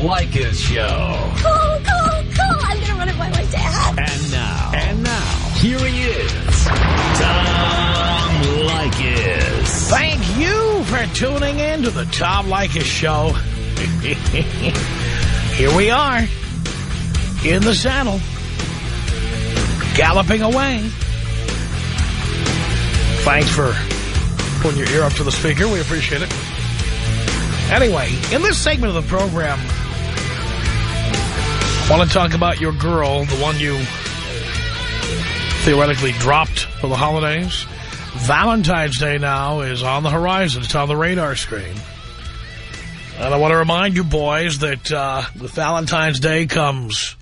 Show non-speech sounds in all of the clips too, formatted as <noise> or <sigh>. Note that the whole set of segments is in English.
Leykis Show. Call, call, call. I'm going to run it by my dad. And now. And now. Here he is. Tom Leykis. Thank you for tuning in to the Tom Leykis Show. <laughs> Here we are, in the saddle, galloping away. Thanks for putting your ear up to the speaker. We appreciate it. Anyway, in this segment of the program, I want to talk about your girl, the one you theoretically dropped for the holidays. Valentine's Day now is on the horizon. It's on the radar screen. And I want to remind you boys that uh, with Valentine's Day comes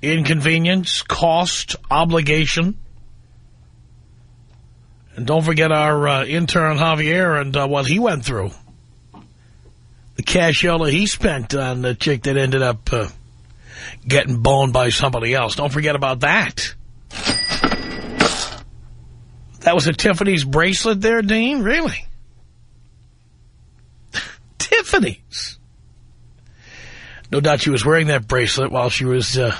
inconvenience, cost, obligation. And don't forget our uh, intern Javier and uh, what he went through. The cashola he spent on the chick that ended up uh, getting boned by somebody else. Don't forget about that. That was a Tiffany's bracelet there, Dean? Really? <laughs> Tiffany's. No doubt she was wearing that bracelet while she was, uh...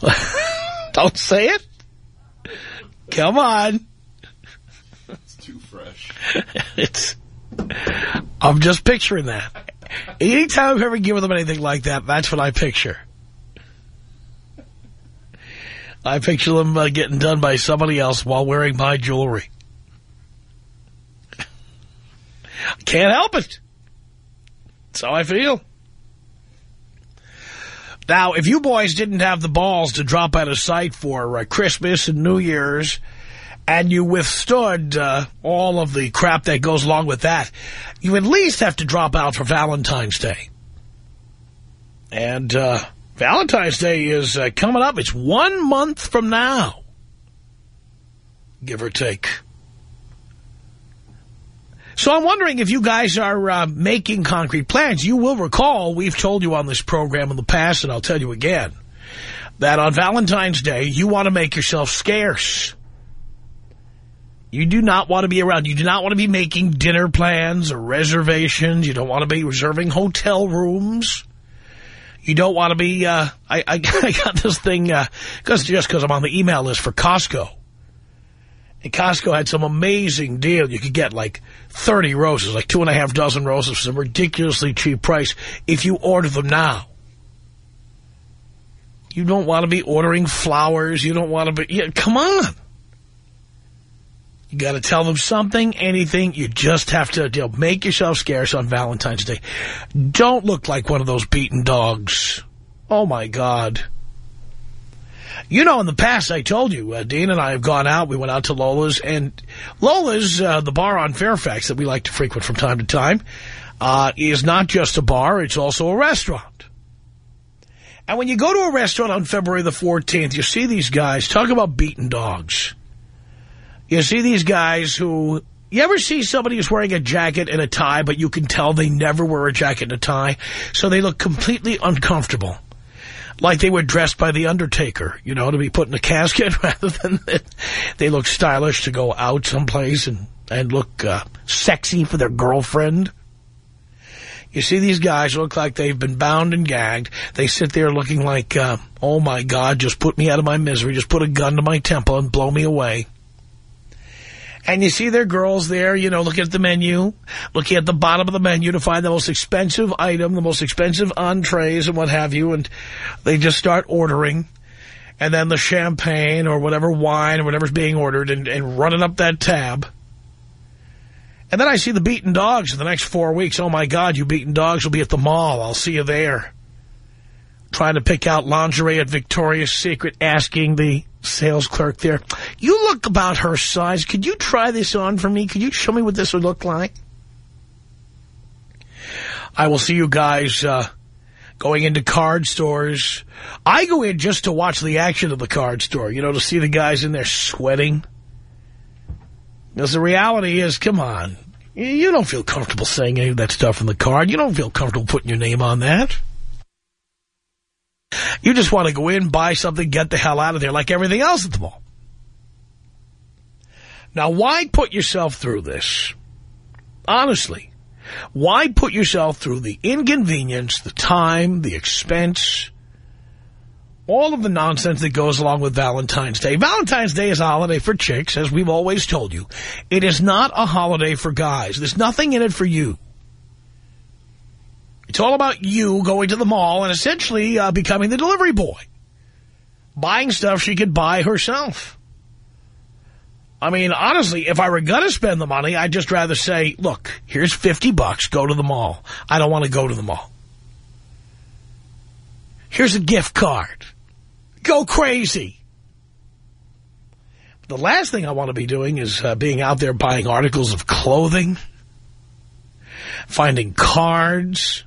<laughs> Don't say it. Come on. It's too fresh. <laughs> It's... I'm just picturing that. Anytime I've ever given them anything like that, that's what I picture. I picture them uh, getting done by somebody else while wearing my jewelry. Can't help it. That's how I feel. Now, if you boys didn't have the balls to drop out of sight for uh, Christmas and New Year's, and you withstood uh, all of the crap that goes along with that, you at least have to drop out for Valentine's Day. And uh, Valentine's Day is uh, coming up. It's one month from now, give or take. So I'm wondering if you guys are uh, making concrete plans. You will recall we've told you on this program in the past, and I'll tell you again, that on Valentine's Day, you want to make yourself scarce. You do not want to be around. You do not want to be making dinner plans or reservations. You don't want to be reserving hotel rooms. You don't want to be, uh, I, I, <laughs> I, got this thing, uh, cause, just because I'm on the email list for Costco. And Costco had some amazing deal. You could get like 30 roses, like two and a half dozen roses for some ridiculously cheap price if you order them now. You don't want to be ordering flowers. You don't want to be, yeah, come on. You got to tell them something, anything. You just have to you know, make yourself scarce on Valentine's Day. Don't look like one of those beaten dogs. Oh, my God. You know, in the past, I told you, uh, Dean and I have gone out. We went out to Lola's. And Lola's, uh, the bar on Fairfax that we like to frequent from time to time, uh, is not just a bar. It's also a restaurant. And when you go to a restaurant on February the 14th, you see these guys. Talk about beaten dogs. You see these guys who... You ever see somebody who's wearing a jacket and a tie, but you can tell they never wear a jacket and a tie? So they look completely uncomfortable. Like they were dressed by The Undertaker, you know, to be put in a casket <laughs> rather than they look stylish to go out someplace and, and look uh, sexy for their girlfriend. You see these guys look like they've been bound and gagged. They sit there looking like, uh, oh, my God, just put me out of my misery. Just put a gun to my temple and blow me away. And you see their girls there, you know, looking at the menu, looking at the bottom of the menu to find the most expensive item, the most expensive entrees and what have you, and they just start ordering. And then the champagne or whatever wine or whatever's being ordered and, and running up that tab. And then I see the beaten dogs in the next four weeks. Oh, my God, you beaten dogs will be at the mall. I'll see you there. Trying to pick out lingerie at Victoria's Secret, asking the sales clerk there, you look about her size. Could you try this on for me? Could you show me what this would look like? I will see you guys uh, going into card stores. I go in just to watch the action of the card store, you know, to see the guys in there sweating. Because the reality is, come on, you don't feel comfortable saying any of that stuff in the card. You don't feel comfortable putting your name on that. You just want to go in, buy something, get the hell out of there like everything else at the mall. Now, why put yourself through this? Honestly. Why put yourself through the inconvenience, the time, the expense, all of the nonsense that goes along with Valentine's Day. Valentine's Day is a holiday for chicks, as we've always told you. It is not a holiday for guys. There's nothing in it for you. It's all about you going to the mall and essentially uh, becoming the delivery boy. Buying stuff she could buy herself. I mean, honestly, if I were going to spend the money, I'd just rather say, look, here's 50 bucks, go to the mall. I don't want to go to the mall. Here's a gift card. Go crazy. The last thing I want to be doing is uh, being out there buying articles of clothing, finding cards.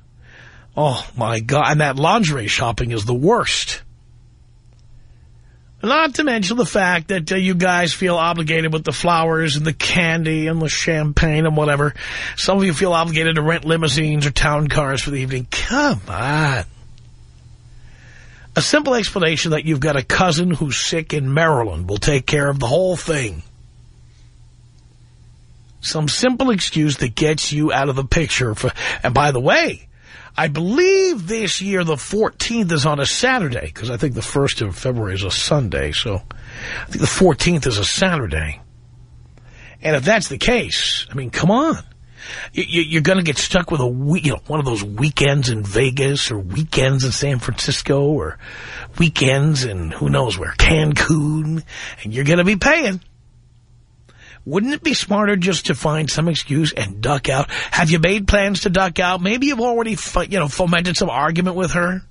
Oh, my God. And that lingerie shopping is the worst. Not to mention the fact that uh, you guys feel obligated with the flowers and the candy and the champagne and whatever. Some of you feel obligated to rent limousines or town cars for the evening. Come on. A simple explanation that you've got a cousin who's sick in Maryland will take care of the whole thing. Some simple excuse that gets you out of the picture. For, and by the way, I believe this year the 14th is on a Saturday, because I think the 1st of February is a Sunday, so I think the 14th is a Saturday. And if that's the case, I mean, come on. You're going to get stuck with a you know one of those weekends in Vegas or weekends in San Francisco or weekends in who knows where, Cancun, and you're going to be paying. Wouldn't it be smarter just to find some excuse and duck out? Have you made plans to duck out? Maybe you've already, you know, fomented some argument with her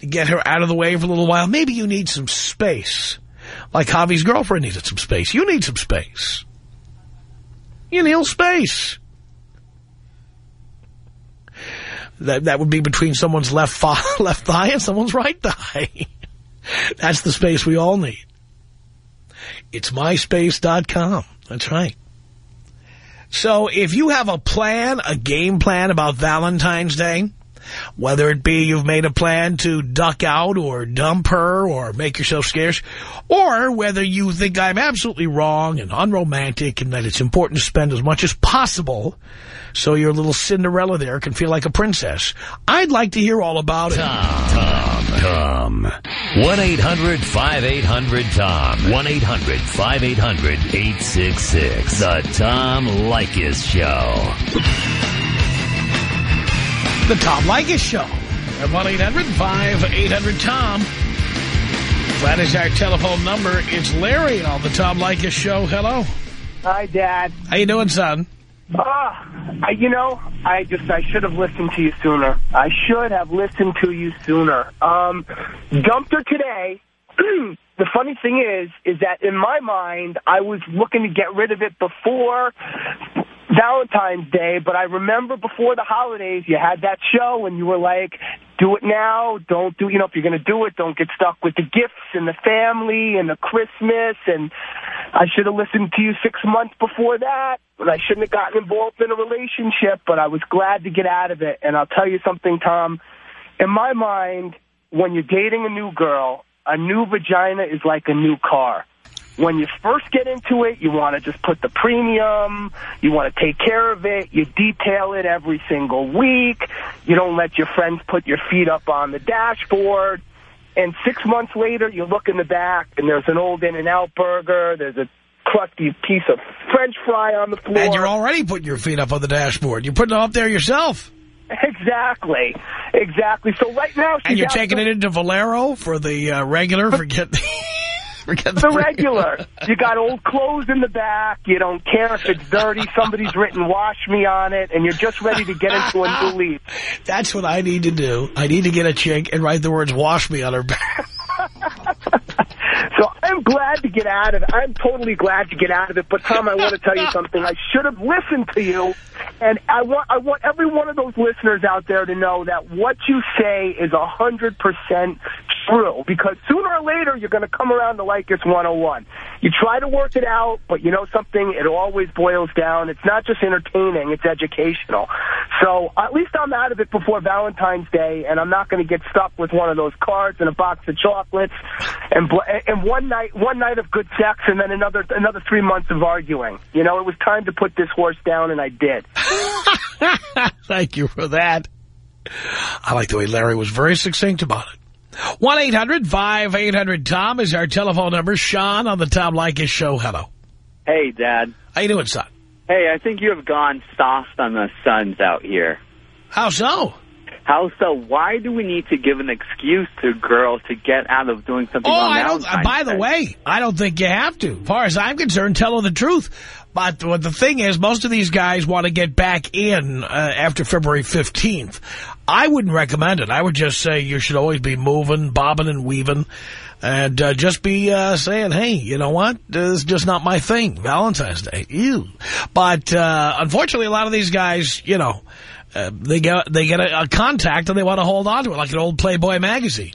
to get her out of the way for a little while. Maybe you need some space. Like Javi's girlfriend needed some space. You need some space. You need space. That that would be between someone's left <laughs> left thigh and someone's right thigh. <laughs> That's the space we all need. It's myspace.com. That's right. So if you have a plan, a game plan about Valentine's Day, whether it be you've made a plan to duck out or dump her or make yourself scarce, or whether you think I'm absolutely wrong and unromantic and that it's important to spend as much as possible so your little Cinderella there can feel like a princess. I'd like to hear all about it. Tom. Tom. Tom. 1-800-5800-TOM. 1-800-5800-866. The Tom Leykis Show. The Tom Leykis Show. At 1-800-5800-TOM. That is our telephone number. It's Larry on the Tom Leykis Show. Hello. Hi, Dad. How you doing, son? Ah, I, you know, I just, I should have listened to you sooner. I should have listened to you sooner. Um, dumped her today. <clears throat> the funny thing is, is that in my mind, I was looking to get rid of it before Valentine's Day, but I remember before the holidays, you had that show and you were like, do it now, don't do, you know, if you're going to do it, don't get stuck with the gifts and the family and the Christmas. And I should have listened to you six months before that, but I shouldn't have gotten involved in a relationship, but I was glad to get out of it. And I'll tell you something, Tom, in my mind, when you're dating a new girl, a new vagina is like a new car when you first get into it, you want to just put the premium. You want to take care of it. You detail it every single week. You don't let your friends put your feet up on the dashboard. And six months later, you look in the back, and there's an old In-N-Out burger. There's a crusty piece of French fry on the floor. And you're already putting your feet up on the dashboard. You're putting it up there yourself. Exactly. Exactly. So right now... And you're taking it into Valero for the uh, regular? Forget... <laughs> Forget the, the regular. you got old clothes in the back. You don't care if it's dirty. Somebody's written wash me on it, and you're just ready to get into a new leaf. <laughs> That's what I need to do. I need to get a chick and write the words wash me on her back. <laughs> so I'm glad to get out of it. I'm totally glad to get out of it. But, Tom, I want to tell you <laughs> something. I should have listened to you. And I want I want every one of those listeners out there to know that what you say is a 100% true. Because sooner or later, you're going to come around to Leykis 101. you try to work it out, but you know something, it always boils down. It's not just entertaining, it's educational. So at least I'm out of it before Valentine's Day, and I'm not going to get stuck with one of those cards and a box of chocolates and and one night one night of good sex and then another another three months of arguing. You know, it was time to put this horse down, and I did. <laughs> Thank you for that. I like the way Larry was very succinct about it. 1-800-5800-TOM is our telephone number. Sean on the Tom Leykis show. Hello. Hey, Dad. How you doing, son? Hey, I think you have gone soft on the sons out here. How so? How so? Why do we need to give an excuse to girls to get out of doing something oh, I don't, By the way, I don't think you have to. As far as I'm concerned, tell her the truth. But what the thing is, most of these guys want to get back in uh, after February 15th. I wouldn't recommend it. I would just say you should always be moving, bobbing and weaving, and uh, just be uh, saying, hey, you know what? This is just not my thing. Valentine's Day. Ew. But uh, unfortunately, a lot of these guys, you know, uh, they get they get a, a contact and they want to hold on to it like an old Playboy magazine.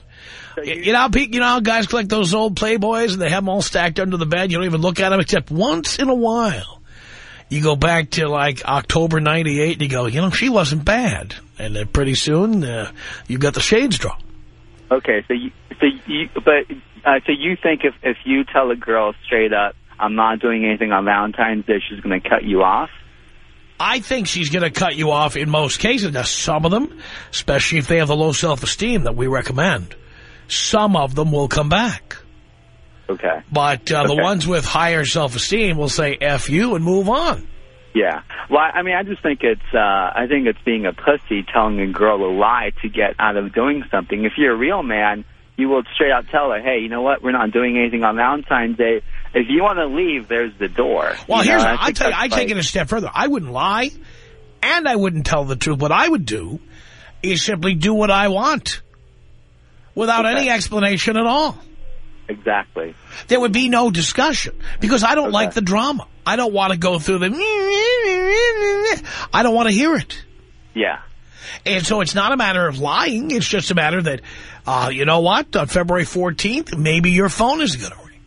You, you know, you know, how guys collect those old Playboys and they have them all stacked under the bed. You don't even look at them except once in a while. You go back to like October '98 and you go, you know, she wasn't bad. And then pretty soon uh, you got the shades drawn. Okay, so you, so you, but uh, so you think if if you tell a girl straight up, I'm not doing anything on Valentine's Day, she's going to cut you off? I think she's going to cut you off in most cases. Now, some of them, especially if they have the low self-esteem that we recommend, some of them will come back. Okay. But uh, the ones with higher self-esteem will say F you and move on. Yeah. Well, I mean, I just think it's uh, I think it's being a pussy telling a girl a lie to get out of doing something. If you're a real man, you will straight out tell her, hey, you know what? We're not doing anything on Valentine's Day. If you want to leave, there's the door. Well, You here's I I tell you, I take it a step further. I wouldn't lie, and I wouldn't tell the truth. What I would do is simply do what I want without Okay. any explanation at all. Exactly. There would be no discussion because I don't Okay. like the drama. I don't want to go through the... I don't want to hear it. Yeah. And so it's not a matter of lying. It's just a matter that, uh, you know what, on February 14th, maybe your phone isn't going to ring.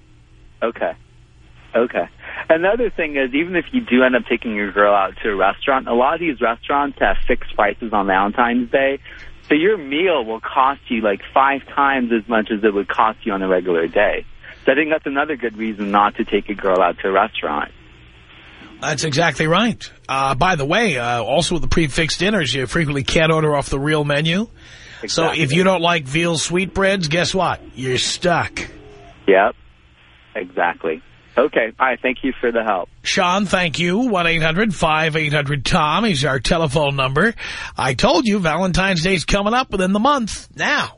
Okay. Okay. Another thing is, even if you do end up taking your girl out to a restaurant, a lot of these restaurants have fixed prices on Valentine's Day. So your meal will cost you like five times as much as it would cost you on a regular day. So I think that's another good reason not to take a girl out to a restaurant. That's exactly right. Uh, by the way, uh, also with the prefixed dinners, you frequently can't order off the real menu. So if you don't like veal sweetbreads, guess what? You're stuck. Yep. Exactly. Okay. All right. Thank you for the help. Sean, thank you. 1-800-5800-TOM is our telephone number. I told you Valentine's Day's coming up within the month. Now,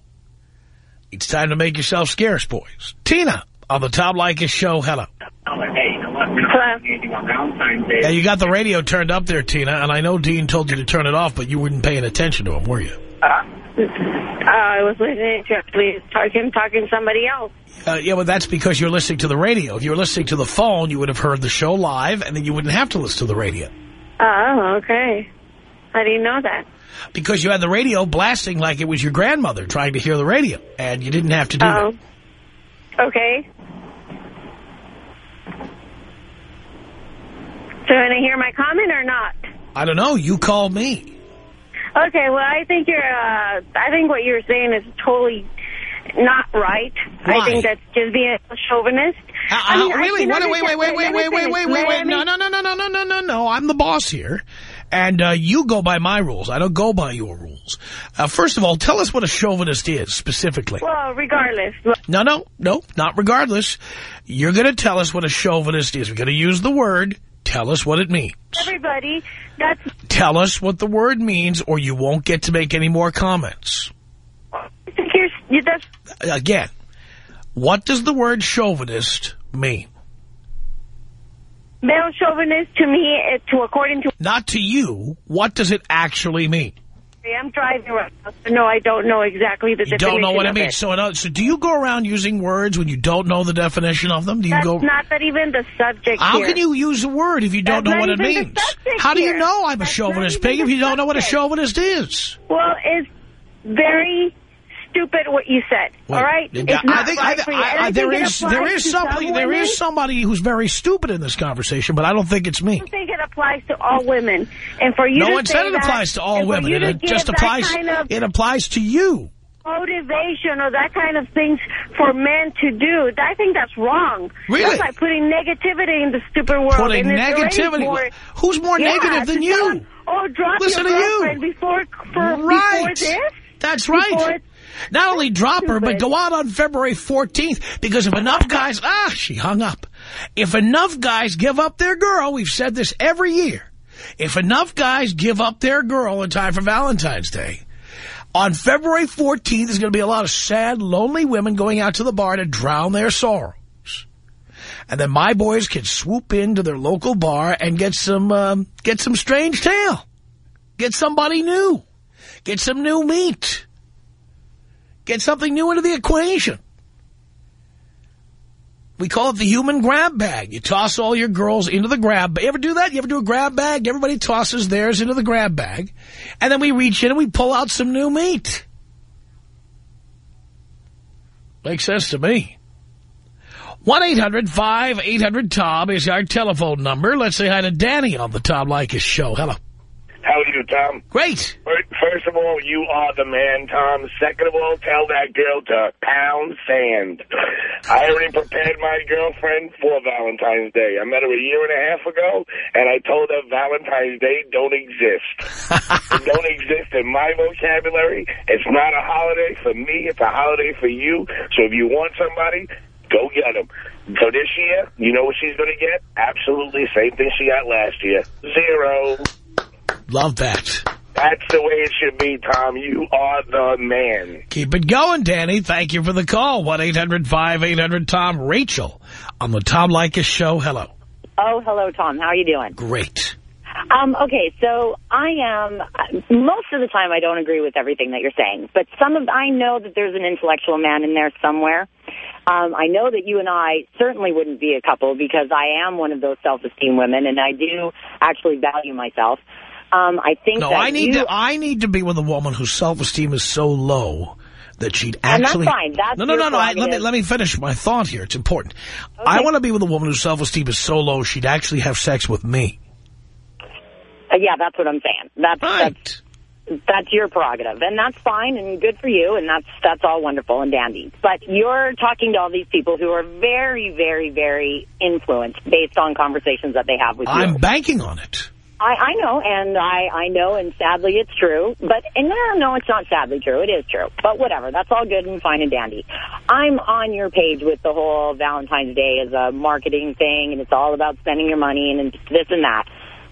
it's time to make yourself scarce, boys. Tina on the Tom Leykis show. Hello. Hello. Yeah, you got the radio turned up there, Tina, and I know Dean told you to turn it off, but you weren't paying attention to him, were you? Uh, I was listening to actually talk, him talking to somebody else. Uh, yeah, well, that's because you're listening to the radio. If you were listening to the phone, you would have heard the show live, and then you wouldn't have to listen to the radio. Oh, okay. How do you know that. Because you had the radio blasting like it was your grandmother trying to hear the radio, and you didn't have to do Oh. that. Okay. So, want to hear my comment or not? I don't know. You called me. Okay, well, I think you're, uh, I think what you're saying is totally not right. Why? I think that's just being a chauvinist. Uh, I mean, uh, really? Wait, wait, wait, wait, wait, wait, wait, wait, wait, wait. No, no, no, no, no, no, no, no, no. I'm the boss here. And uh, you go by my rules. I don't go by your rules. Uh, first of all, tell us what a chauvinist is, specifically. Well, regardless. No, no, no, not regardless. You're going to tell us what a chauvinist is. We're going to use the word. Tell us what it means. everybody, that's Tell us what the word means, or you won't get to make any more comments. here's you- that's Again, what does the word chauvinist mean? male chauvinist to me. To according to Not to you. What does it actually mean? I'm driving right now, so no, I don't know exactly the You definition don't know what it of means. So, in other, so do you go around using words when you don't know the definition of them? Do you That's go? not that even the subject How here. can you use a word if you don't That's know what it means? How do you know I'm a That's chauvinist pig if you don't know what a chauvinist is? Well, it's very stupid what you said. Wait, all right? It's not I think, right I, for you. I, I, there think is there is somebody there is somebody who's very stupid in this conversation, but I don't think it's me. I think it applies to all women. And for you No one said it that, applies to all women. It, it just applies. Kind of It applies to you. motivation or that kind of things for men to do. I think that's wrong. Really? That's like putting negativity in the stupid world. Putting negativity. More, Who's more yeah, negative than you? Oh, drop Listen your to you. girlfriend before for right. before this. That's right. Not only drop her, but go out on February 14th because if enough guys, ah, she hung up. If enough guys give up their girl, we've said this every year. If enough guys give up their girl in time for Valentine's Day, on February 14th, there's going to be a lot of sad, lonely women going out to the bar to drown their sorrows. And then my boys can swoop into their local bar and get some, um, get some strange tail. Get somebody new. Get some new meat. Get something new into the equation. We call it the human grab bag. You toss all your girls into the grab bag. You ever do that? You ever do a grab bag? Everybody tosses theirs into the grab bag. And then we reach in and we pull out some new meat. Makes sense to me. 1-800-5800-TOM is our telephone number. Let's say hi to Danny on the Tom Leykis show. Hello. How are you, Tom? Great. First of all, you are the man, Tom. Second of all, tell that girl to pound sand. I already prepared my girlfriend for Valentine's Day. I met her a year and a half ago, and I told her Valentine's Day don't exist. <laughs> it don't exist in my vocabulary. It's not a holiday for me. It's a holiday for you. So if you want somebody, go get them. So this year, you know what she's going to get? Absolutely same thing she got last year. Zero. Love that. That's the way it should be, Tom. You are the man. Keep it going, Danny. Thank you for the call. 1-800-5800-TOM. Rachel on the Tom Leykis show. Hello. Oh, hello, Tom. How are you doing? Great. Um, okay, so I am, most of the time I don't agree with everything that you're saying, but some of, I know that there's an intellectual man in there somewhere. Um, I know that you and I certainly wouldn't be a couple because I am one of those self-esteem women and I do actually value myself. Um, I think No, I need you, to. I need to be with a woman whose self-esteem is so low that she'd actually. And that's fine. That's no, no, no, no. I, let me let me finish my thought here. It's important. I want to be with a woman whose self-esteem is so low she'd actually have sex with me. uh, yeah, that's what I'm saying. That's, Right. that's that's your prerogative, and that's fine and good for you, and that's that's all wonderful and dandy. But you're talking to all these people who are very, very, very influenced based on conversations that they have with you. I'm banking on it. I, I know, and I, I know, and sadly it's true. But and no, no, it's not sadly true. It is true. But whatever, that's all good and fine and dandy. I'm on your page with the whole Valentine's Day as a marketing thing, and it's all about spending your money and this and that.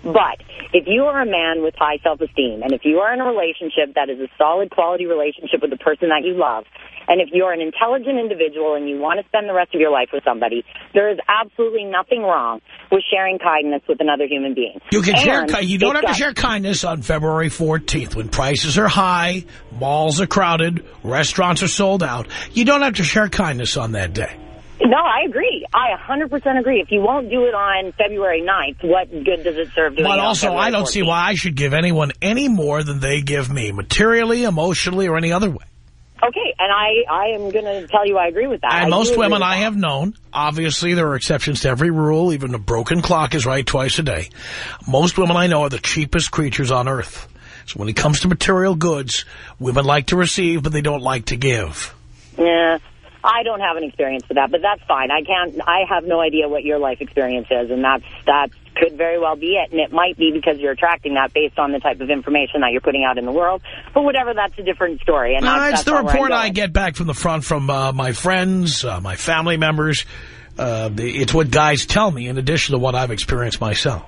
But if you are a man with high self-esteem, and if you are in a relationship that is a solid quality relationship with the person that you love, and if you're an intelligent individual and you want to spend the rest of your life with somebody, there is absolutely nothing wrong with sharing kindness with another human being. You can share. And ki- You don't have to share kindness on February 14th when prices are high, malls are crowded, restaurants are sold out. You don't have to share kindness on that day. No, I agree. I 100% agree. If you won't do it on February 9th, what good does it serve But also, I don't see why I should give anyone any more than they give me, materially, emotionally, or any other way. Okay, and I, I am going to tell you I agree with that. And I most women I have known, obviously there are exceptions to every rule, even a broken clock is right twice a day. Most women I know are the cheapest creatures on earth. So when it comes to material goods, women like to receive, but they don't like to give. Yeah, I don't have an experience with that, but that's fine. I can't. I have no idea what your life experience is, and that's that could very well be it. And it might be because you're attracting that based on the type of information that you're putting out in the world. But whatever, that's a different story. And Uh, that's, it's that's the all where I'm report I get back from the front from uh, my friends, uh, my family members. Uh, it's what guys tell me in addition to what I've experienced myself.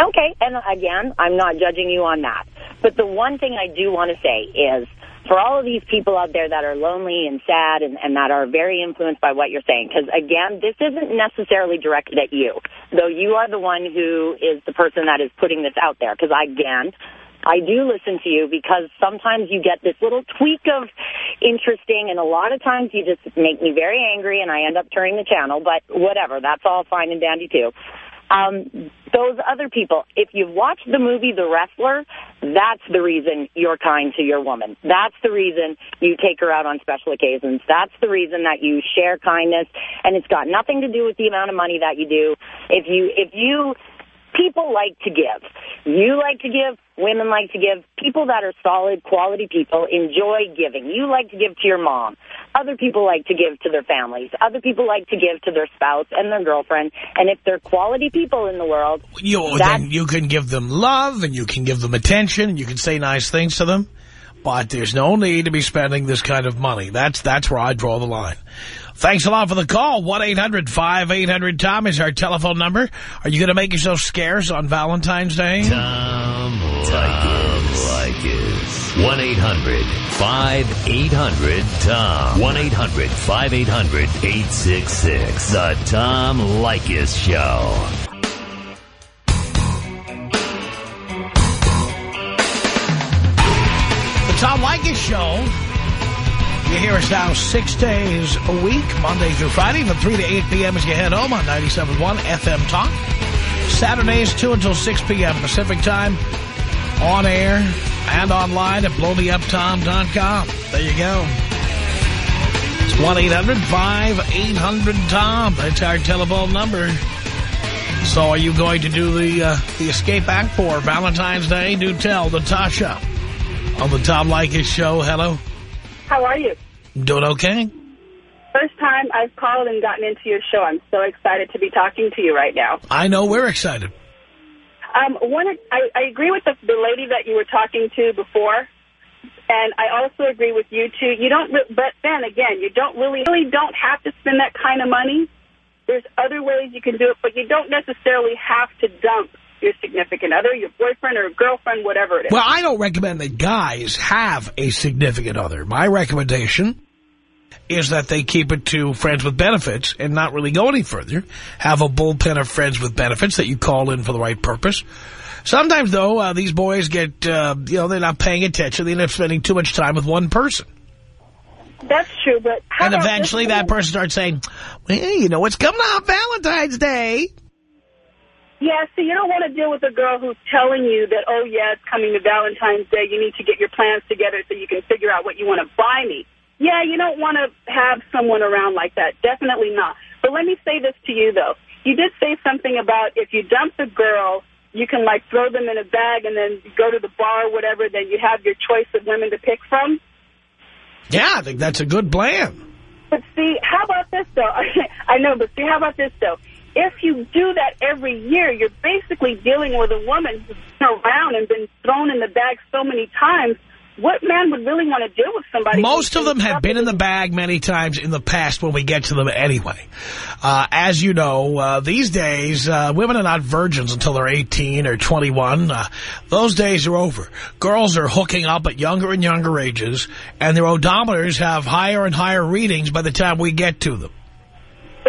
Okay, and again, I'm not judging you on that. But the one thing I do want to say is, for all of these people out there that are lonely and sad and, and that are very influenced by what you're saying, because again, this isn't necessarily directed at you, though you are the one who is the person that is putting this out there. Because again, I do listen to you because sometimes you get this little tweak of interesting, and a lot of times you just make me very angry, and I end up turning the channel. But whatever, that's all fine and dandy too. Um, those other people, if you've watched the movie The Wrestler, that's the reason you're kind to your woman. That's the reason you take her out on special occasions. That's the reason that you share kindness, and it's got nothing to do with the amount of money that you do. If you, if you, people like to give. You like to give, women like to give. People that are solid, quality people enjoy giving. You like to give to your mom. Other people like to give to their families. Other people like to give to their spouse and their girlfriend. And if they're quality people in the world, You, then you can give them love and you can give them attention and you can say nice things to them. But there's no need to be spending this kind of money. That's that's where I draw the line. Thanks a lot for the call. 1-800-5800-TOM is our telephone number. Are you going to make yourself scarce on Valentine's Day? Tom Leykis. 1-800-5800-TOM. 1-800-5800-866. The Tom Leykis Show. The Tom Leykis Show. You hear us now six days a week, Monday through Friday, from 3 to 8 p.m. as you head home on 97.1 FM Talk. Saturdays, 2 until 6 p.m. Pacific Time, on air and online at blowmeuptom.com. There you go. It's 1-800-5800-TOM. That's our telephone number. So are you going to do the uh, the escape act for Valentine's Day? Do tell Natasha on the Tom Leykis show. Hello. How are you? Doing okay? First time I've called and gotten into your show. I'm so excited to be talking to you right now. I know we're excited. Um, one, I, I agree with the, the lady that you were talking to before, and I also agree with you too. You don't, but then again, you don't really, really don't have to spend that kind of money. There's other ways you can do it, but you don't necessarily have to dump your significant other, your boyfriend or girlfriend, whatever it is. Well, I don't recommend that guys have a significant other. My recommendation is that they keep it to friends with benefits and not really go any further. Have a bullpen of friends with benefits that you call in for the right purpose. Sometimes, though, uh, these boys get, uh, you know, they're not paying attention. They end up spending too much time with one person. That's true, but how And eventually that person starts saying, well, you know, it's coming up Valentine's Day. Yeah, so you don't want to deal with a girl who's telling you that, oh, yeah, it's coming to Valentine's Day. You need to get your plans together so you can figure out what you want to buy me. Yeah, you don't want to have someone around like that. Definitely not. But let me say this to you, though. You did say something about if you dump the girl, you can, like, throw them in a bag and then go to the bar or whatever, then you have your choice of women to pick from. Yeah, I think that's a good plan. But see, how about this, though? <laughs> I know, but see, how about this, though? If you do that every year, you're basically dealing with a woman who's been around and been thrown in the bag so many times. What man would really want to deal with somebody? Most of them have been in the bag many times in the past when we get to them anyway. Uh, as you know, uh, these days, uh, women are not virgins until they're 18 or 21. Uh, those days are over. Girls are hooking up at younger and younger ages, and their odometers have higher and higher readings by the time we get to them.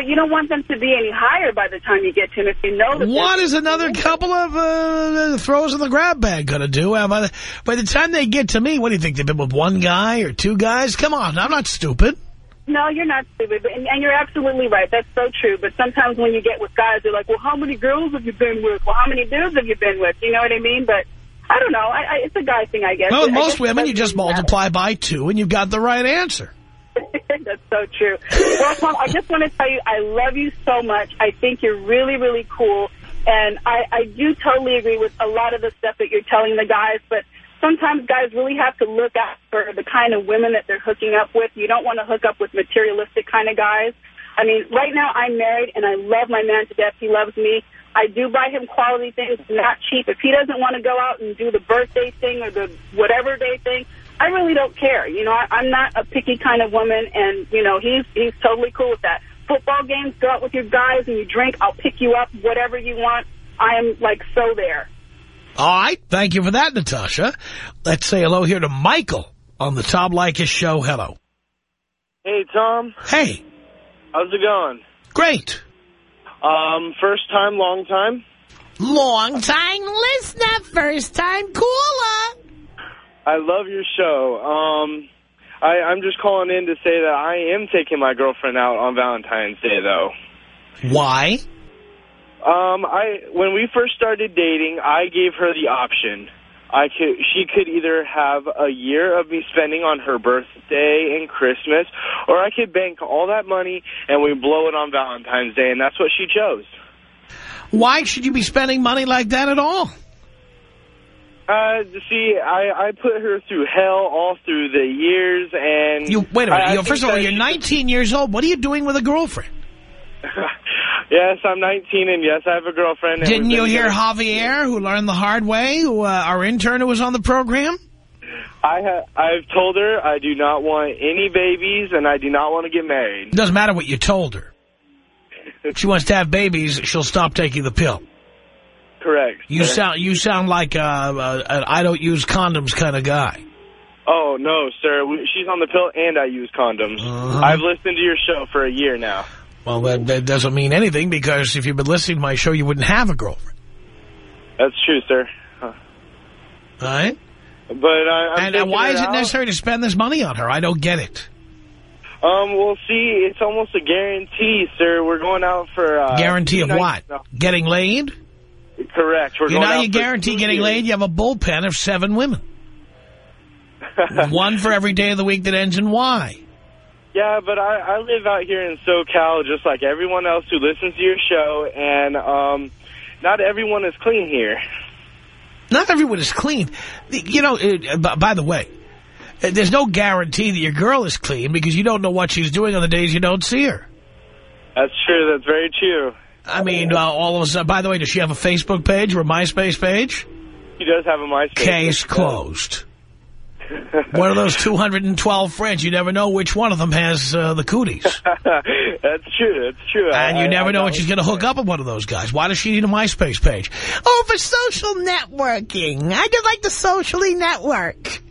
But you don't want them to be any higher by the time you get to them if you know that. What is another couple of uh, throws in the grab bag going to do? By, the, by the time they get to me, what do you think? They've been with one guy or two guys? Come on, I'm not stupid. No, you're not stupid, but, and, and you're absolutely right. That's so true. But sometimes when you get with guys, they're like, "Well, how many girls have you been with? Well, how many dudes have you been with?" You know what I mean? But I don't know. I, I, it's a guy thing, I guess. Well, with most guess women, you just matter. multiply by two and you've got the right answer. <laughs> That's so true. Well, Tom, I just want to tell you, I love you so much. I think you're really, really cool. And I, I do totally agree with a lot of the stuff that you're telling the guys, but sometimes guys really have to look out for the kind of women that they're hooking up with. You don't want to hook up with materialistic kind of guys. I mean, right now I'm married and I love my man to death. He loves me. I do buy him quality things, not cheap. If he doesn't want to go out and do the birthday thing or the whatever day thing, I really don't care. You know, I, I'm not a picky kind of woman, and, you know, he's he's totally cool with that. Football games, go out with your guys and you drink. I'll pick you up, whatever you want. I am, like, so there. All right. Thank you for that, Natasha. Let's say hello here to Michael on the Tom Leykis show. Hello. Hey, Tom. Hey. How's it going? Great. Um, first time, long time? Long time listener, first time caller. I love your show. Um, I, I'm just calling in to say that I am taking my girlfriend out on Valentine's Day, though. Why? Um, I when we first started dating, I gave her the option. I could she could either have a year of me spending on her birthday and Christmas, or I could bank all that money and we blow it on Valentine's Day, and that's what she chose. Why should you be spending money like that at all? Uh, see, I I put her through hell all through the years, and You wait a minute. I- I first of all, you're 19 years old. What are you doing with a girlfriend? <laughs> Yes, I'm 19, and yes, I have a girlfriend. and Didn't you hear Javier, who learned the hard way, who, uh, our intern who was on the program? I ha I've told her I do not want any babies, and I do not want to get married. It doesn't matter what you told her. If <laughs> she wants to have babies, she'll stop taking the pill. Correct. You sir. sound you sound like uh, uh, an I don't use condoms kind of guy. Oh, no, sir. We, she's on the pill, and I use condoms. Uh-huh. I've listened to your show for a year now. Well, that, that doesn't mean anything because if you've been listening to my show, you wouldn't have a girlfriend. That's true, sir. Huh. All right? But I, And, and why her is it necessary to spend this money on her? I don't get it. Um, well, see, it's almost a guarantee, sir. We're going out for... Uh, Guarantee of what? Getting laid? Correct. We're You know you guarantee getting years. laid? You have a bullpen of seven women. <laughs> One for every day of the week that ends in Y. Yeah, but I, I live out here in SoCal just like everyone else who listens to your show, and um, not everyone is clean here. Not everyone is clean. You know, uh, b- by the way, uh, there's no guarantee that your girl is clean because you don't know what she's doing on the days you don't see her. That's true. That's very true. I mean, uh, all of a sudden, by the way, does she have a Facebook page or a MySpace page? He does have a MySpace. Case closed. One of those 212 friends, you never know which one of them has uh, the cooties. <laughs> that's true. That's true. And you I- never I know got when she's going to hook up with one of those guys. Why does she need a MySpace page? Oh, for social networking. I just like to socially network.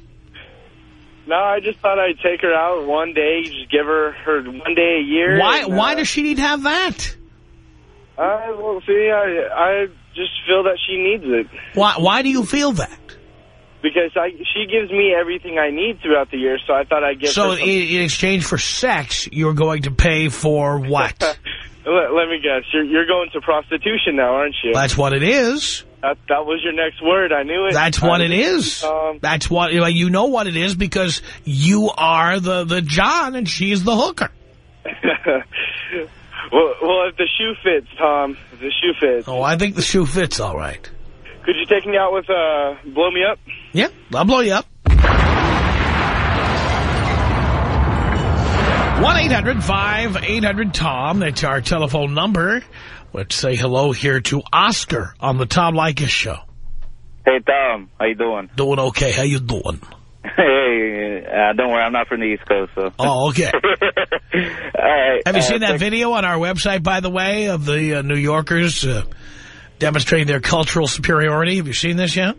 No, I just thought I'd take her out one day, just give her her one day a year. Why, and, why uh, does she need to have that? I well, see, I I just feel that she needs it Why, why do you feel that? because I she gives me everything I need throughout the year. So I thought I'd get So her. in, in exchange for sex, you're going to pay for what? <laughs> let, let me guess, you're you're going to prostitution now, aren't you? That's what it is. That that was your next word. I knew it. That's what it knew is. Um, That's what, you know what it is because you are the, the John and she's the hooker. <laughs> well, well, if the shoe fits, Tom, if the shoe fits, Oh, I think the shoe fits all right. could you take me out with uh, blow me up? Yeah, I'll blow you up. 1-800-5800-TOM. That's our telephone number. Let's say hello here to Oscar on the Tom Leykis Show. Hey, Tom. How you doing? Doing okay. How you doing? <laughs> Uh, don't worry. I'm not from the East Coast, so. Oh, okay. <laughs> All right. Have you uh, seen that video on our website, by the way, of the uh, New Yorkers uh, demonstrating their cultural superiority? Have you seen this yet?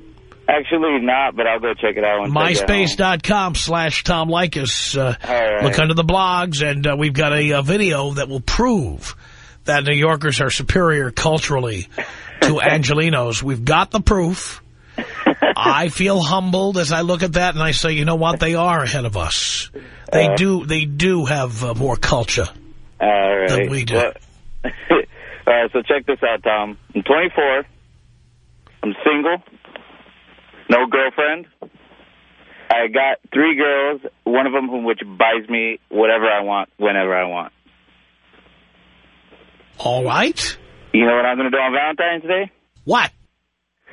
Actually, not, but I'll go check it out. once I get home. MySpace.com slash Tom Leykis. Uh, right. Look under the blogs, and uh, we've got a, uh video that will prove that New Yorkers are superior culturally to <laughs> Angelenos. We've got the proof. <laughs> I feel humbled as I look at that, and I say, you know what? They are ahead of us. They Uh. do. They do have uh, more culture. All right. than we do. Well, <laughs> all right, so check this out, Tom. I'm 24. I'm single. No girlfriend. I got three girls, one of them whom which buys me whatever I want, whenever I want. All right. You know what I'm going to do on Valentine's Day? What?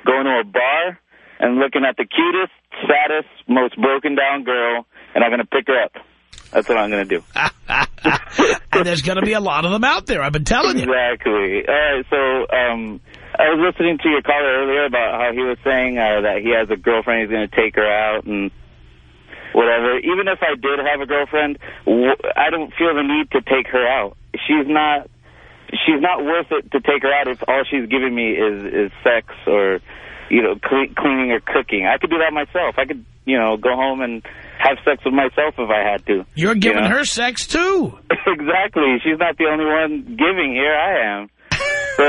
Going to a bar and looking at the cutest, saddest, most broken down girl, and I'm going to pick her up. That's what I'm going to do. <laughs> and there's going to be a lot of them out there. I've been telling you. Exactly. All right, so um, I was listening to your caller earlier about how he was saying uh, that he has a girlfriend, he's going to take her out and whatever. Even if I did have a girlfriend, w I don't feel the need to take her out. She's not she's not worth it to take her out if all she's giving me is is sex or you know cle cleaning or cooking. I could do that myself. I could you know go home and have sex with myself if I had to. You're giving You know? her sex, too. <laughs> exactly. She's not the only one giving. Here I am. So,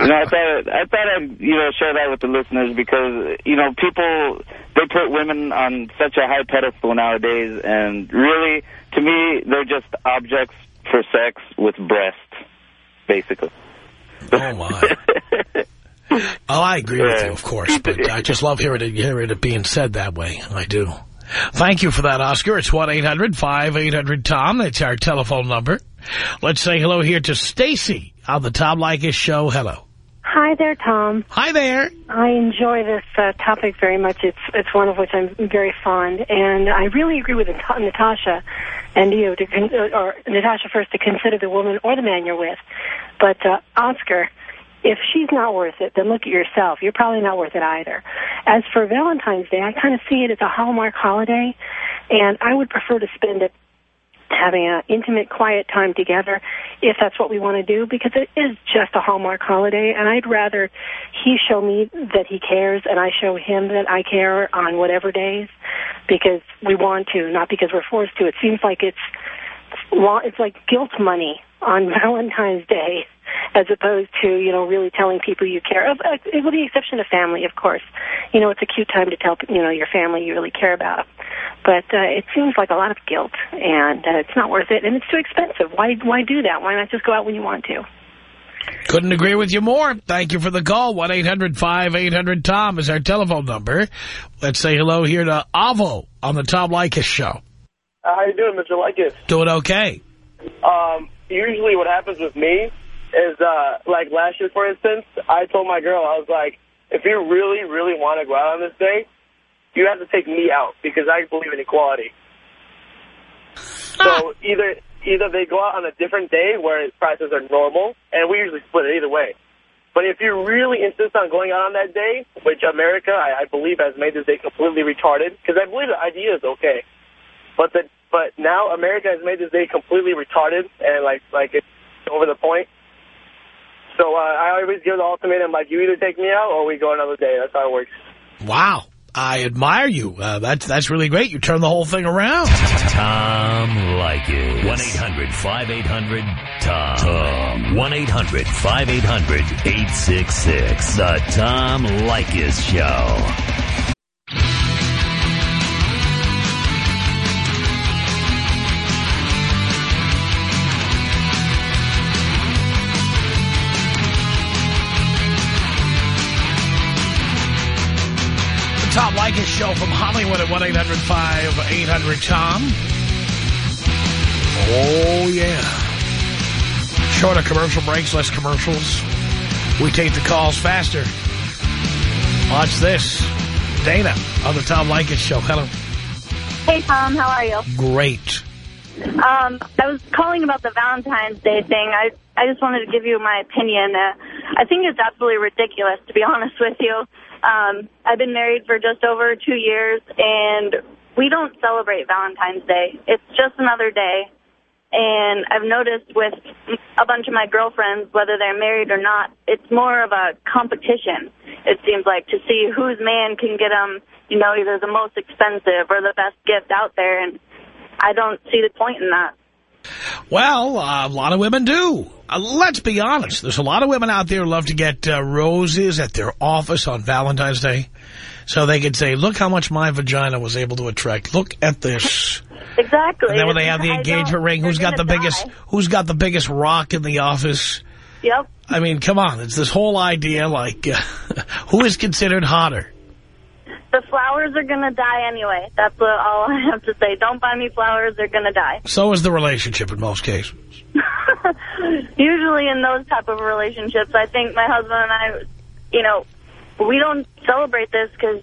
you know, I thought I thought I'd you know share that with the listeners because you know people they put women on such a high pedestal nowadays, and really, to me, they're just objects for sex with breasts, basically. Oh, my. <laughs> <laughs> Oh, I agree with you, of course, but I just love hearing it, hearing it being said that way. I do. Thank you for that, Oscar. It's 1-800-5800-TOM. That's our telephone number. Let's say hello here to Stacy on the Tom Leykis show. Hello. Hi there, Tom. Hi there. I enjoy this uh, topic very much. It's it's one of which I'm very fond, and I really agree with Natasha and you, to con- uh, or Natasha first, to consider the woman or the man you're with. But uh, Oscar, if she's not worth it, then look at yourself. You're probably not worth it either. As for Valentine's Day, I kind of see it as a Hallmark holiday, and I would prefer to spend it having an intimate, quiet time together, if that's what we want to do, because it is just a Hallmark holiday, and I'd rather he show me that he cares and I show him that I care on whatever days, because we want to, not because we're forced to. It seems like it's it's like guilt money on <laughs> Valentine's Day as opposed to, you know, really telling people you care. Of- uh, With the exception of family, of course. You know, it's a cute time to tell, you know, your family you really care about. But uh, it seems like a lot of guilt, and uh, it's not worth it, and it's too expensive. Why, why do that? Why not just go out when you want to? Couldn't agree with you more. Thank you for the call. 1-800-5800-TOM is our telephone number. Let's say hello here to Avo on the Tom Leykis show. Uh, how you doing, Mr. Leykis? Doing okay. Um, usually what happens with me is, uh, like last year, for instance, I told my girl, I was like, if you really, really want to go out on this day, you have to take me out because I believe in equality. so either either they go out on a different day where prices are normal, and we usually split it either way. But if you really insist on going out on that day, which America, I, I believe, has made this day completely retarded, because I believe the idea is okay. But the but now America has made this day completely retarded and like like it's over the point. So uh, I always give the ultimatum like you either take me out or we go another day. That's how it works. Wow. I admire you. Uh, that's that's really great. You turn the whole thing around. Tom Leykis. 1-800-5800-TOM. Tom. 1-800-5800-866. The Tom Leykis Show. Tom Leykis show from Hollywood at 1-800-5800-TOM. Oh, yeah. Shorter commercial breaks, less commercials. We take the calls faster. Watch this. Dana on the Tom Leykis show. Hello. Hey, Tom. How are you? Great. Um, I was calling about the Valentine's Day thing. I I just wanted to give you my opinion. Uh, I think it's absolutely ridiculous, to be <laughs> honest with you. Um, I've been married for just over two years, and we don't celebrate Valentine's Day. It's just another day. And I've noticed with a bunch of my girlfriends, whether they're married or not, it's more of a competition, it seems like, to see whose man can get them, you know, either the most expensive or the best gift out there. And I don't see the point in that. Well, uh, a lot of women do. Uh, let's be honest. There's a lot of women out there who love to get uh, roses at their office on Valentine's Day. So they could say, look how much my vagina was able to attract. Look at this. Exactly. And then when they have the engagement ring, who's got the gonna biggest who's got the biggest rock in the office? Yep. I mean, come on. It's this whole idea like uh, <laughs> who is considered hotter? The flowers are going to die anyway. That's all I have to say. Don't buy me flowers. They're going to die. So is the relationship in most cases. <laughs> Usually in those type of relationships, I think my husband and I, you know, we don't celebrate this because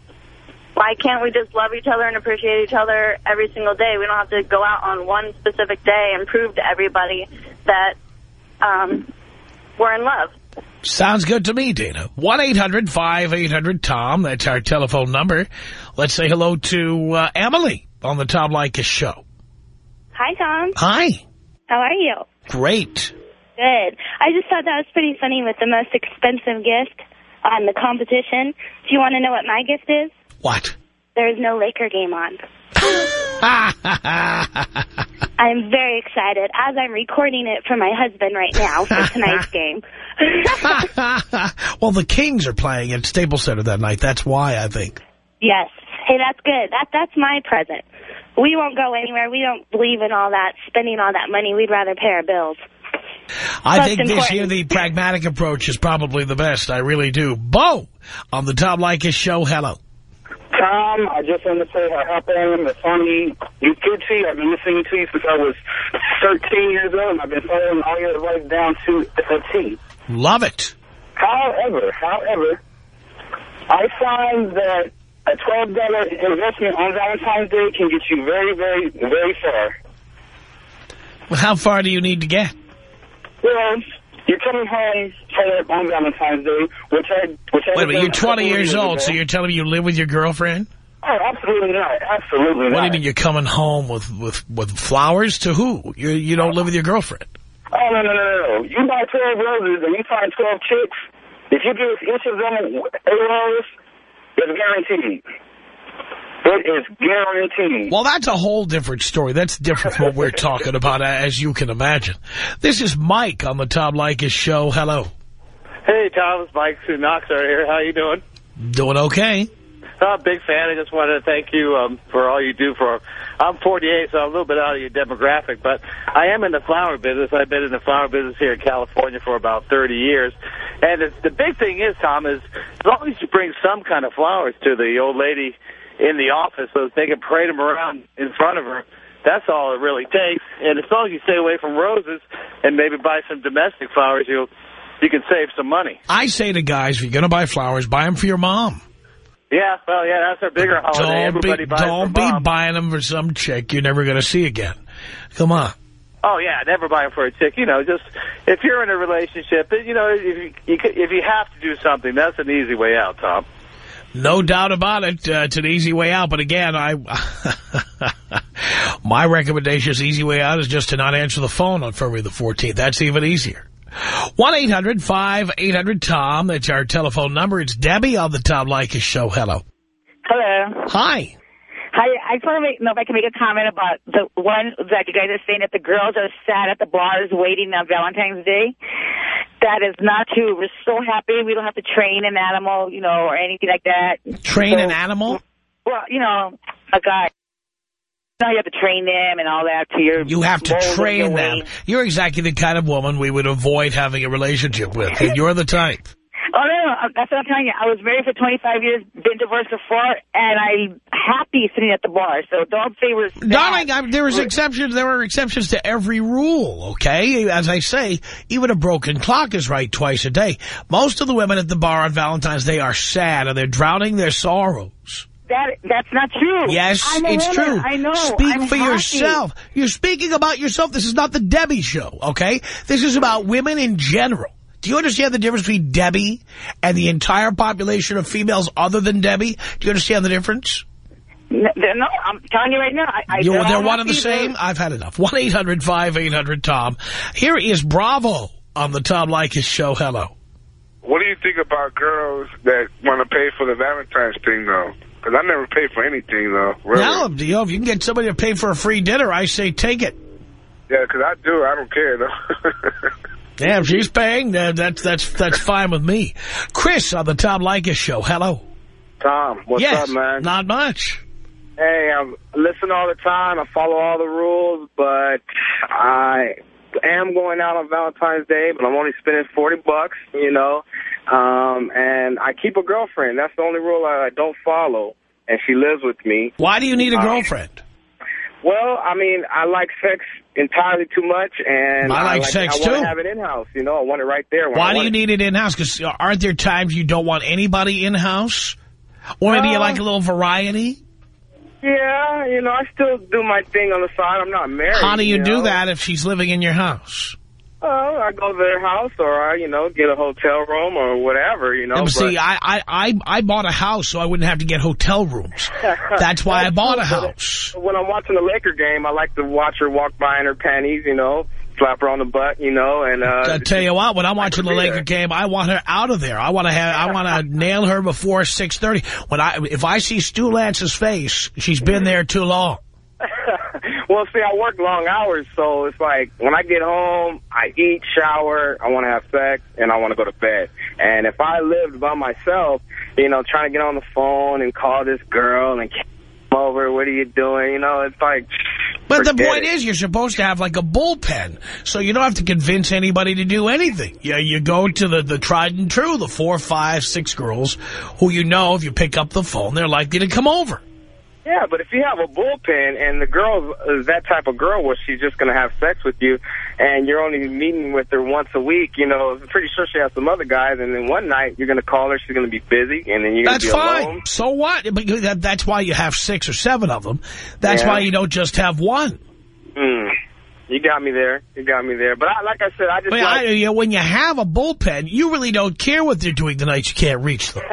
why can't we just love each other and appreciate each other every single day? We don't have to go out on one specific day and prove to everybody that um, we're in love. Sounds good to me, Dana. 1-800-5800-TOM. That's our telephone number. Let's say hello to uh, Emily on the Tom Leykis show. Hi, Tom. Hi. How are you? Great. Good. I just thought that was pretty funny with the most expensive gift on the competition. Do you want to know what my gift is? What? There is no Laker game on. <laughs> I'm very excited as I'm recording it for my husband right now for tonight's game. <laughs> well, the Kings are playing at Staples Center that night. That's why, I think. Yes. Hey, that's good. That That's my present. We won't go anywhere. We don't believe in all that, spending all that money. We'd rather pay our bills. I Most think this important. here, the pragmatic approach is probably the best. I really do. Bo, on the Tom Leykis show, hello. Tom, I just want to say how happy I am. It's funny. You kid see, I've been listening to you since I was 13 years old, and I've been following all your advice down to a T. Love it. However, however, I find that a $12 investment on Valentine's Day can get you very, very, very far. Well, how far do you need to get? Well, you're coming home for on Valentine's Day, which I... Which I Wait a minute, you're 20 years old, so you're telling me you live with your girlfriend? Oh, absolutely not. Absolutely What not. do you mean you're coming home with, with, with flowers? To who? You you don't live with your girlfriend. Oh, no, no, no, no, no. You buy 12 roses and you find 12 chicks. If you give each of them a rose, it's guaranteed. It is guaranteed. Well, that's a whole different story. That's different from what we're <laughs> talking about, as you can imagine. This is Mike on the Tom Leykis show. Hello. Hey, Tom, it's Mike through Knoxville here. How you doing? Doing okay? I'm a big fan. I just wanted to thank you um, for all you do for... I'm 48, so I'm a little bit out of your demographic, but I am in the flower business. I've been in the flower business here in California for about 30 years. And the big thing is, Tom, is as long as you bring some kind of flowers to the old lady in the office so they can parade them around in front of her, that's all it really takes. And as long as you stay away from roses and maybe buy some domestic flowers, you'll you can save some money. I say to guys, if you're going to buy flowers, buy them for your mom. Yeah, well, yeah, that's our bigger holiday. Don't Everybody be, don't be mom. buying them for some chick you're never going to see again. Come on. Oh yeah, never buy them for a chick. You know, just if you're in a relationship, you know, if you, you if you have to do something, that's an easy way out, Tom. No doubt about it. Uh, it's an easy way out. But again, I <laughs> my recommendation is easy way out is just to not answer the phone on February the 14th. That's even easier. 1-800-5800-TOM. That's our telephone number. It's Debbie on the Tom Leykis show. Hello. Hello. Hi. Hi, I just want to make, know if I can make a comment about the one that you guys are saying that the girls are sat at the bars waiting on Valentine's Day. That is not true. We're so happy we don't have to train an animal, you know, or anything like that. Train So- an animal? Well, you know, a guy. Now you have to train them and all that to your. You have to mold and your train them. You're exactly the kind of woman we would avoid having a relationship with. And you're the type. Oh, no, no, that's what I'm telling you. I was married for 25 years, been divorced before, and I'm happy sitting at the bar. So don't say we're... Darling, I, there is exceptions. There are exceptions to every rule, okay? As I say, even a broken clock is right twice a day. Most of the women at the bar on Valentine's Day are sad and they're drowning their sorrows. That That's not true. Yes, it's woman. true. I know. Speak I'm for happy. yourself. You're speaking about yourself. This is not the Debbie show, okay? This is about women in general. Do you understand the difference between Debbie and the entire population of females other than Debbie? Do you understand the difference? No, they're I'm telling you right now. I, I, You, they're they're one and the happy. same? I've had enough. 1-800-5800-TOM. Here is Bravo on the Tom Leykis show. Hello. What do you think about girls that want to pay for the Valentine's thing, though? Because I never pay for anything, though. Really. Now, you know, if you can get somebody to pay for a free dinner, I say take it. Yeah, because I do. I don't care, though. <laughs> Yeah, if she's paying, that's that's that's fine with me. Chris on the Tom Leykis show. Hello. Tom, what's yes, up, man? Not much. Hey, I listen all the time. I follow all the rules, but I am going out on Valentine's Day, but I'm only spending 40 bucks, you know. Um, and I keep a girlfriend. That's the only rule I I don't follow, and she lives with me. Why do you need a Um, girlfriend? Well, I mean, I like sex entirely too much, and I like sex, I want too. to have it in-house, you know. I want it right there. Why do you it. need it in-house? Because aren't there times you don't want anybody in-house? Or maybe you Uh, like a little variety? Yeah, you know, I still do my thing on the side. I'm not married. How do you, do know? that if she's living in your house? Oh, I go to their house, or I, you know, get a hotel room or whatever, you know. Yeah, but but- see, I, I, I, I bought a house so I wouldn't have to get hotel rooms. <laughs> That's why I bought a house. When I'm watching the Laker game, I like to watch her walk by in her panties, you know, slap her on the butt, you know, and uh, I tell you what, when I'm watching the Laker there. game, I want her out of there. I want to have, I want to nail her before 6:30. When I, if I see Stu Lantz's face, she's been there too long. <laughs> well, see, I work long hours, so it's like when I get home, I eat, shower, I want to have sex, and I want to go to bed. And if I lived by myself, you know, trying to get on the phone and call this girl and over, what are you doing? You know, it's like, But the point it. is, you're supposed to have like a bullpen, so you don't have to convince anybody to do anything. Yeah, you go to the, the tried and true, the four, five, six girls who you know if you pick up the phone, they're likely to come over. Yeah, but if you have a bullpen and the girl is that type of girl where she's just going to have sex with you and you're only meeting with her once a week, you know, I'm pretty sure she has some other guys and then one night you're going to call her, she's going to be busy and then you're going to That's be fine. alone. So what? But that, that's why you have six or seven of them. That's Yeah. why you don't just have one. Mm. You got me there. You got me there. But I, like I said, I just But like... I, you know, when you have a bullpen, you really don't care what they're doing the nights you can't reach them. <laughs>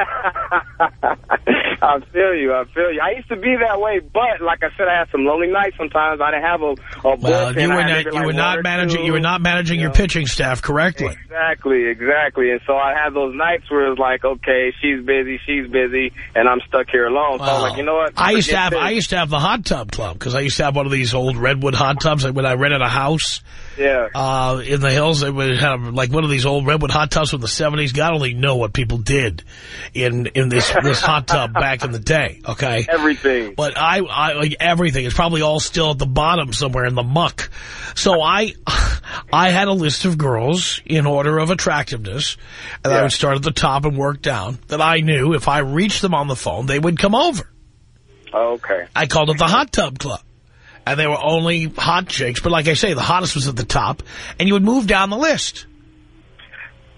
<laughs> I feel you. I feel you. I used to be that way, but like I said, I had some lonely nights sometimes. I didn't have a, a Well, bullpen. you were not, you like were not managing two. you were not managing your pitching staff correctly. Exactly, exactly. And so I had those nights where it's like, okay, she's busy, she's busy, and I'm stuck here alone. So I was like, you know what? I used to have this. I used to have the hot tub club because I used to have one of these old redwood hot tubs. Like when I rented a house Yeah. uh, in the hills, they would have like one of these old redwood hot tubs from the seventies. God only know what people did in in this this hot tub <laughs> back in the day. Okay, everything. But I I like everything. It's probably all still at the bottom somewhere in the muck. So I I had a list of girls in order of attractiveness, and I would start at the top and work down. That I knew if I reached them on the phone, they would come over. Okay. I called it the hot tub club. And they were only hot chicks. But like I say, the hottest was at the top. And you would move down the list.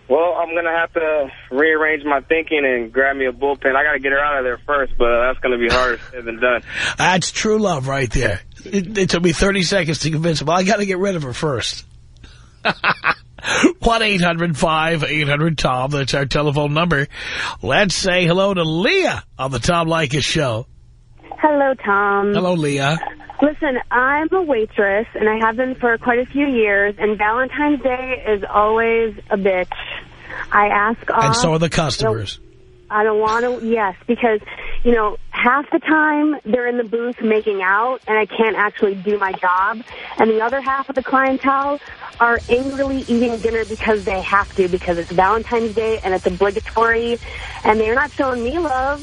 Well, I'm going to have to rearrange my thinking and grab me a bullpen. I got to get her out of there first, but that's going to be harder said than done. That's true love right there. It, it took me 30 seconds to convince him. Well, I got to get rid of her first. <laughs> 1-800-5800-TOM. That's our telephone number. Let's say hello to Leah on the Tom Leykis show. Hello, Tom. Hello, Leah. Listen, I'm a waitress, and I have been for quite a few years, and Valentine's Day is always a bitch. I ask off. And so are the customers. I don't want to, yes, because, you know, half the time they're in the booth making out and I can't actually do my job. And the other half of the clientele are angrily eating dinner because they have to, because it's Valentine's Day and it's obligatory. And they're not showing me love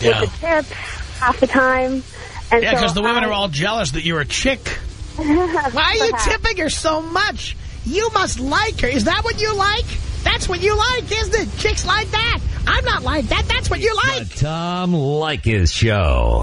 Yeah. with the tips half the time. And Yeah, so because the women I- are all jealous that you're a chick. <laughs> Why are you tipping her so much? You must like her. Is that what you like? That's what you like, isn't it? Chicks like that. I'm not like that. That's what you like. The Tom Leykis Show.